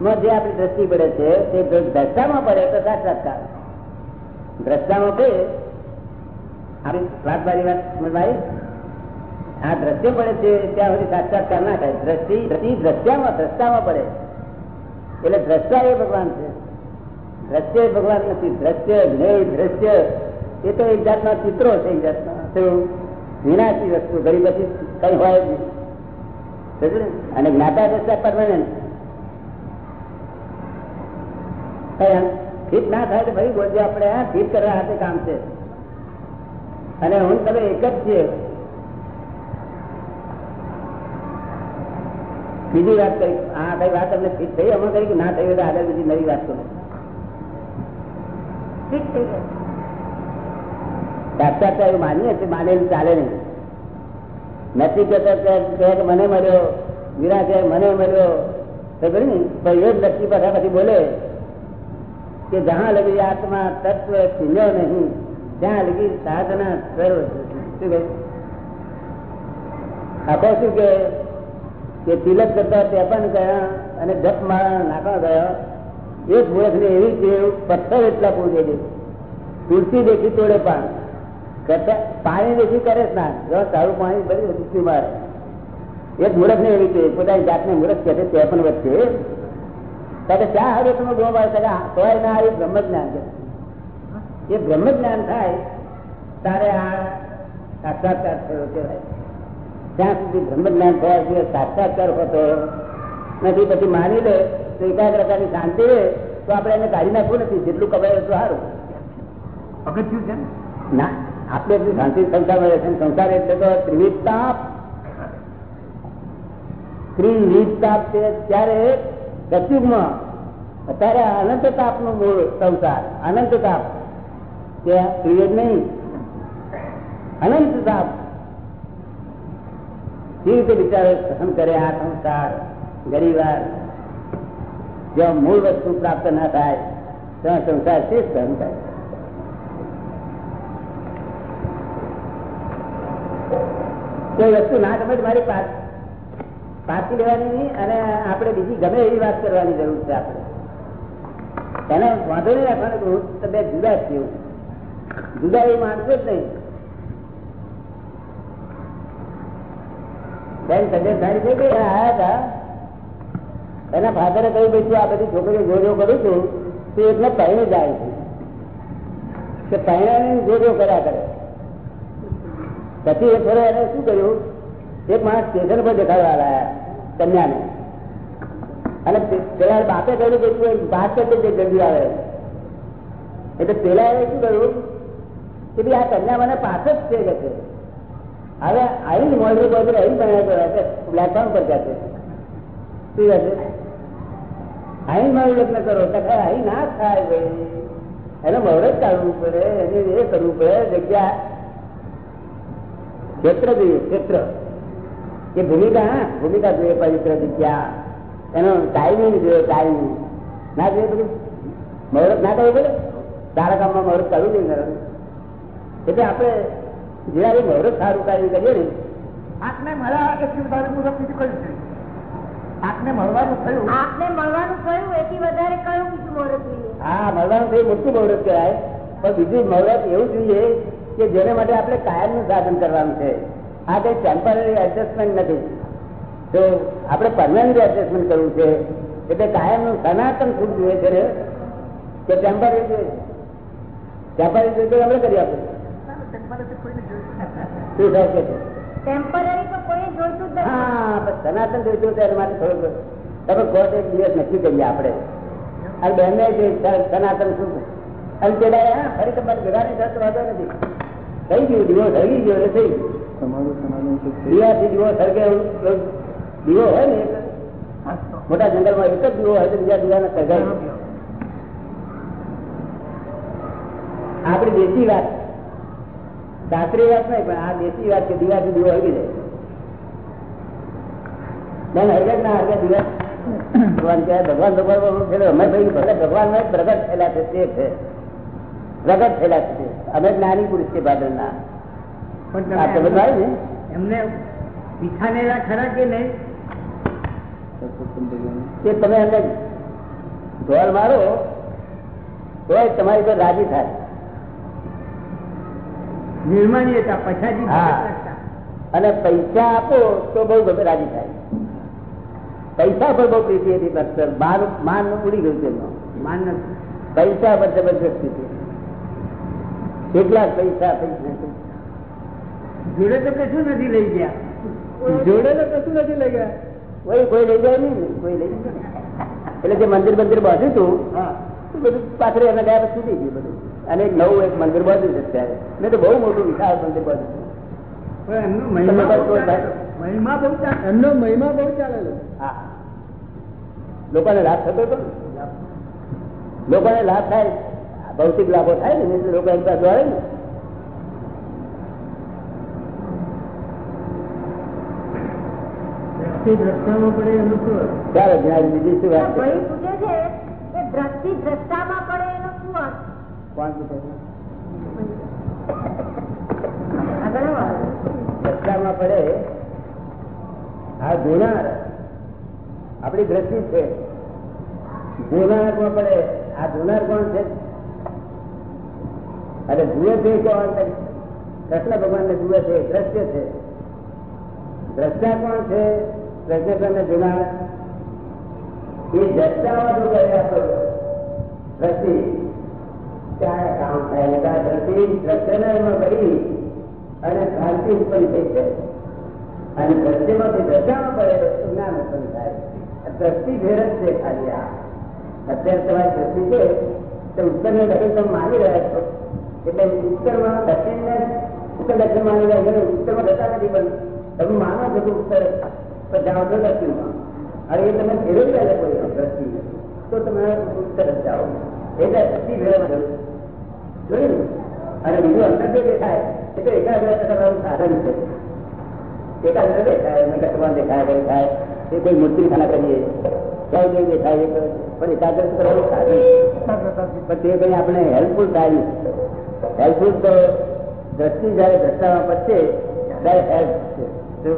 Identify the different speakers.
Speaker 1: જે આપણી દ્રષ્ટિ પડે છે, તે દ્રષ્ટામાં પડે તો સાક્ષાત્કાર. દ્રષ્ટામાં પડે, આપણી વાત મારી વાત સમજવાય? આ દ્રશ્ય પડે છે, ત્યાં સુધી સાક્ષાત્કાર ના થાય. દ્રષ્ટિ દ્રષ્ટિ દ્રષ્ટામાં દ્રષ્ટામાં પડે. એટલે દ્રષ્ટા એ ભગવાન છે. દ્રશ્ય એ ભગવાન નથી. દ્રશ્ય જ્ઞેય દ્રશ્ય એ તો એક જાતના ચિત્રો છે, એક જાતના શું વિનાશી વસ્તુ. પછી કઈ હોય જ અને જ્ઞાતા દ્રષ્ટા પરમાનન્ટ ફિટ ના થાય તો ફરી બોલજે આપણે હા ફિટ કરવા હાથે કામ છે. અને હું તમે એક જ છીએ. બીજી વાત કરી આ કઈ વાત તમને ફિટ થઈ? અમે કરી કે ના થઈ હોય આગળ બીજી નવી વાત કરું. એવું માનેલું ચાલે નહીં. નથી કહેતા મને મળ્યો વીરા મને મળ્યો તો ને? પણ એ જ લક્ષ્મી પાછા પછી બોલે. કે જહાં લગી આત્મા તત્વ ચીન્યો નહીં, ત્યાં લગી સાધના સર્વ શું કે કે તિલક કરતા તે પણ ગયા અને જપ મારા નાખવા ગયા. એક ને એવી છે, પથ્થર એટલા પૂછે છે. તુલસી દેખી તોડે પણ કરતા પાણી દેખી કરે સ્નાન. જો સારું પાણી ભરી તુલસી મારે. એક મૂર્ખ ને એવી છે, પોતાની જાતને મૂર્ખ કહે છે તે પણ વચ્ચે ત્યારે ત્યાં હવે તમે ગો બાળ કરે તો ના આવી બ્રહ્મ જ્ઞાન છે. એ બ્રહ્મ જ્ઞાન થાય તારે આ સાક્ષાત્કાર થયો કહેવાય. ત્યાં સુધી બ્રહ્મ જ્ઞાન થયા સિવાય સાક્ષાત્કાર હોતો નથી પછી માની લે તો એકાગ્રતાની શાંતિ રહે તો આપણે એને કાઢી નાખવું નથી. જેટલું કમાય એટલું સારું.
Speaker 2: અગત્યું છે ના?
Speaker 1: આપણે એટલી શાંતિ સંસાર મળે છે સંસાર એટલે તો ત્રિવિધ તાપ. ત્રિવિધ તાપ છે ત્યારે સતયુગમાં અત્યારે અનંત તાપનું મૂળ સંસાર અનંત તાપ ત્રિવેદ નહીં. અનંત તાપ કેવી રીતે બિચારો સહન કરે આ સંસાર ગરીવાર જો મૂળ વસ્તુ પ્રાપ્ત ના થાય તો સંસાર છે સહન થાય કોઈ વસ્તુ ના તો મારી પાસ. પાછી લેવાની નહીં અને આપણે બીજી ગમે એવી વાત કરવાની જરૂર છે આપણે. એને વાંધો નહીં રાખવાનો હું તમે જુદા જ થયું જુદા એ માનતો જ નહીં. બેન તબિયત સારી છે કે આયા હતા? એના ફાધરે કહ્યું ભાઈ આ બધી છોકરીઓ જોજો કરું છું. તો એટલે પહેણે જાય છે. કે પહેણાની જોજો કર્યા કરે. પછી એ ફરે એને શું કર્યું? એક માણસ સ્ટેશન પર દેખાડવા લાયા કન્યાને. અને પેલા બાપે કહ્યું કે તું વાત કરી દે જલ્દી આવે. એટલે પેલા એ શું કહ્યું? કે ભાઈ આ કન્યા મને પાછળ જ છે કે હવે અહીં મોડી બધું અહીં ભણ્યા કરે પ્લેટફોર્મ પર જાય શું છે? અહીં મારું લગ્ન કરો. કહે, અહીં ના થાય ભાઈ. એને મહુરત કાઢવું પડે એને એ કરવું પડે જગ્યા. ક્ષેત્ર જોઈએ ક્ષેત્ર. એ ભૂમિકા હા ભૂમિકા જોઈએ પવિત્ર જગ્યા એનો ટાઈમિંગ જોયો ટાઈમિંગ ના જોઈએ બધું? મહુરત ના કરવું પડે? તારા કામમાં મહુરત કરવું નહીં કરે એટલે આપણે જ્યારે મહુરત સારું કાર્ય કરીએ ને
Speaker 2: આપને મળ્યા એટલી વધારે મુહૂર્ત બીજું કયું છે? આપને મળવાનું થયું?
Speaker 3: આપને મળવાનું થયું એથી વધારે કયું બીજું મુહૂર્ત જોઈએ?
Speaker 1: હા મળવાનું થયું મોટું મહુરત કહેવાય. પણ બીજું મહુરત એવું જોઈએ કે જેને માટે આપણે કાયમનું સાધન કરવાનું છે. આ કઈ ટેમ્પરરી એડજસ્ટમેન્ટ નથી. તો આપણે પરમાનન્ટ એડજસ્ટમેન્ટ કરવું છે. એટલે કાયમનું સનાતન સુખ જોઈએ છે ને? કે ટેમ્પરરી જોઈએ? ટેમ્પરરી જોઈએ તો આપણે કરી આપીએ. શું થાય છે?
Speaker 3: કોઈ જોઈતું
Speaker 1: હા સનાતન જોઈતું હોય તો એના માટે થોડુંક તમે કહો એક દિવસ નક્કી કરીએ આપણે. અને બેનને જે સનાતન શું અને પેલા ફરી તમારે ભેગા નહીં થતો વાંધો નથી. થઈ ગયું દીવો સળગી ગયો એટલે થઈ ગયું. દીવાથી દીવો સળગે એવું એવું દીવો હોય ને મોટા જંગલમાં એક જ દીવો હોય તો બીજા દીવાને સળગાય આપણી દેશી વાત. શાસ્ત્રીય વાત નહીં પણ આ દેશી વાત કે દીવાથી દીવો હળગી જાય. બેન ના હરગે દીવા. ભગવાન કહેવાય ભગવાન ભગવાન ભગવાન અમે ભાઈ ભલે ભગવાન પ્રગટ થયેલા છે તે છે. પ્રગટ થયેલા છે. અમે જ્ઞાની પુરુષ છે ભાદરના.
Speaker 2: પણ તમે એમને પીછાનેલા ખરા કે નહીં?
Speaker 1: કે તમે એમને ઢોલ મારો તો તમારી પર રાજી થાય.
Speaker 2: નિર્માણીયતા
Speaker 1: અને પૈસા આપો તો બહુ ગમે રાજી થાય. પૈસા પર બહુ પ્રીતિ હતી ભક્તર માન માન ઉડી ગયું તેમનો
Speaker 2: માન
Speaker 1: પૈસા પર જબરજસ્ત હતી. કેટલાક પૈસા પૈસા
Speaker 2: જોડે તો કશું નથી લઈ ગયા.
Speaker 1: જોડે તો કશું નથી લઈ ગયા. કોઈ કોઈ લઈ જાય નહીં. કોઈ લઈ એટલે જે મંદિર મંદિર બાંધ્યું હતું બધું પાછળ એના ગયા પછી થઈ ગયું બધું. અને એક નવું એક મંદિર બાંધ્યું છે અત્યારે. મેં તો બહુ મોટું વિશાળ મંદિર બાંધ્યું
Speaker 2: એમનો મહિમા બહુ ચાલેલો.
Speaker 1: હા. લોકોને લાભ થતો હતો લોકોને લાભ થાય. ભૌતિક લાભો થાય ને લોકો એમ પાસે દોડે ને
Speaker 2: દ્રષ્ટિ દ્રષ્ટામાં પડે એનું શું અર્થ?
Speaker 1: ચાલો જ્યાં બીજી શું વાત છે
Speaker 3: ભાઈ પૂછે છે કે દ્રષ્ટિ દ્રષ્ટામાં પડે એનો શું અર્થ
Speaker 1: કોણ પૂછે છે
Speaker 3: આગળ વાળો.
Speaker 1: રસ્તામાં પડે આ જોનાર. આપણી દ્રષ્ટિ છે. જોનાર કોણ પડે. આ જોનાર કોણ છે? અને જુએ છે કોણ કૃષ્ણ ભગવાન ને જુએ છે દ્રશ્ય છે. દ્રષ્ટા કોણ છે? કૃષ્ણ ને જોનાર એ દ્રષ્ટામાં જો કરે આપણો દ્રષ્ટિ ત્યારે કામ થાય એટલે આ દ્રષ્ટિ દ્રશ્યને એમાં કરી અને ભ્રાંતિ ઉત્પન્ન થઈ છે અને દ્રશ્યમાંથી દ્રષ્ટામાં પડે તો જ્ઞાન ઉત્પન્ન થાય આ દ્રષ્ટિ ફેર જ છે ખાલી આ અત્યારે તમારી દ્રષ્ટિ છે તો ઉત્તર ને દક્ષિણ તમે માની રહ્યા છો એટલે ઉત્તરમાં દક્ષિણ ને ઉત્તર દક્ષિણ માની રહ્યા છો ઉત્તરમાં જતા નથી પણ તમે માનો છો કે ઉત્તર તો જાઓ છો દક્ષિણમાં અને એ તમે ફેરવી રહ્યા કોઈ દ્રષ્ટિ તો તમે ઉત્તર જ જાઓ એટલે દ્રષ્ટિ ફેરવવા જોયું ને? અને બીજું અંતર જે દેખાય એ તો એકાગ્રતા કરવાનું સાધન છે એકાગ્ર દેખાય અને ઘટમાં દેખાય દેખાય એ કોઈ મૂર્તિ ખાના કરીએ ક્યાંય કઈ દેખાય એ કરે. પણ એકાગ્ર કરવાનું સાધન છે. પણ તે કઈ આપણે હેલ્પફુલ થાય હેલ્પફુલ તો દ્રષ્ટિ જયારે દ્રષ્ટામાં પડશે ત્યારે હેલ્પ છે તો